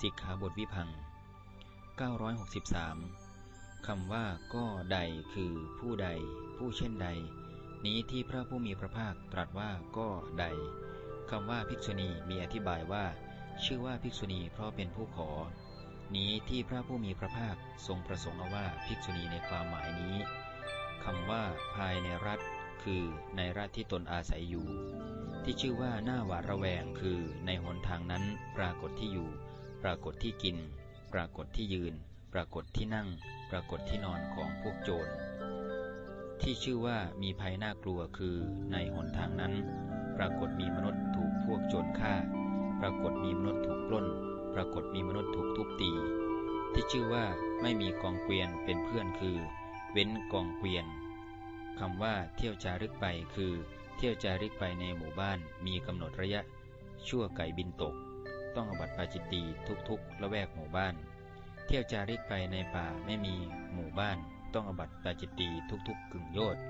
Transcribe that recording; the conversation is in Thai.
สิกขาบทวิพัง 963 คำว่าก็ใดคือผู้ใด ผู้เช่นใด นี้ที่พระผู้มีพระภาคตรัสว่าก็ใด คำว่าภิกษุณีมีอธิบายว่า ชื่อว่าภิกษุณีเพราะเป็นผู้ขอ นี้ที่พระผู้มีพระภาคทรงประสงค์เอาว่าภิกษุณีในความหมายนี้คำว่าภายในรัฐคือในรัฐที่ตนอาศัยอยู่ ที่ชื่อว่าหน้าหวาดระแวงคือในหนทางนั้นปรากฏที่อยู่ ปรากฏที่กิน ปรากฏที่ยืน ปรากฏที่นั่ง ปรากฏที่นอนของพวกโจร ที่ชื่อว่ามีภัยน่ากลัวคือในหนทางนั้น ปรากฏมีมนุษย์ถูกพวกโจรฆ่า ปรากฏมีมนุษย์ถูกปล้น ปรากฏมีมนุษย์ถูกทุบตี ที่ชื่อว่าไม่มีกองเกวียนเป็นเพื่อนคือ เว้นกองเกวียนคำว่าเที่ยวจารึกไปคือ เที่ยวจารึกไปในหมู่บ้านมีกำหนดระยะ ชั่วไก่บินตก ต้องอบัติปาจิตตีทุกๆละแวกหมู่บ้าน เที่ยวจาริกไปในป่าไม่มีหมู่บ้าน ต้องอบัติปาจิตตีทุกๆกึ่งโยชน์